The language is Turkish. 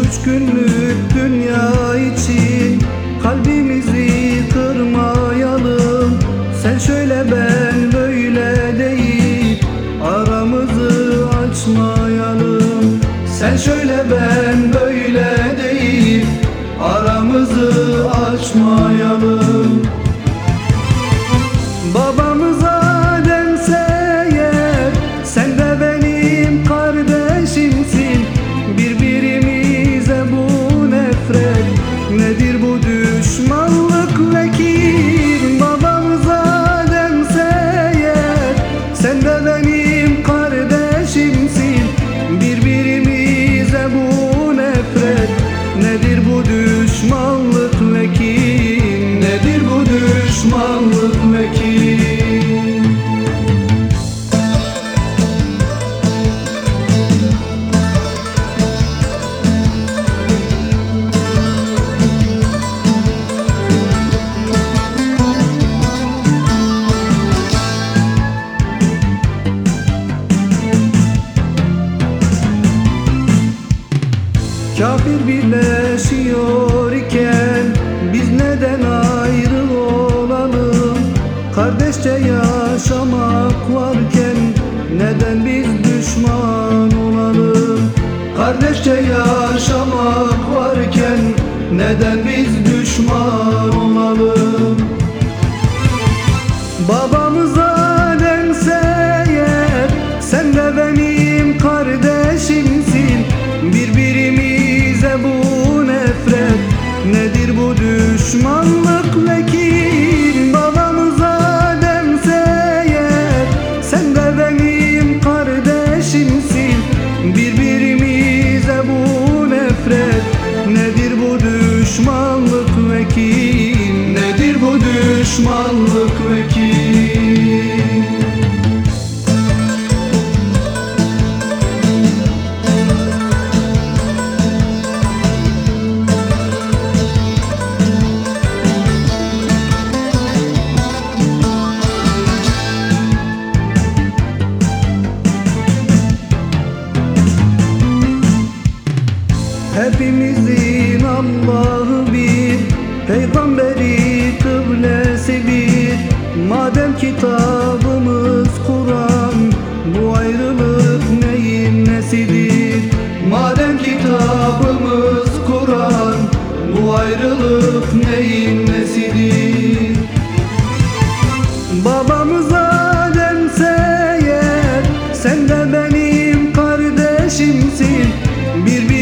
üç günlük dünya için kalbimizi kırmayalım. Sen şöyle ben böyle deyip aramızı açmayalım. Sen şöyle ben böyle düşmanlık ve kin Nedir bu düşmanlık ve kin Kafir birleşiyor biz düşman olalım? Babamız Ademse eğer Sen de benim kardeşimsin Birbirimize bu nefret Nedir bu düşmanlık ve Hepimizin Allah'ı bir. Peygamberi kıblesi bir Madem kitabımız Kur'an Bu ayrılık neyin nesidir? Madem kitabımız Kur'an Bu ayrılık neyin nesidir? Babamız Ademse eğer Sen de benim kardeşimsin. Birbirimize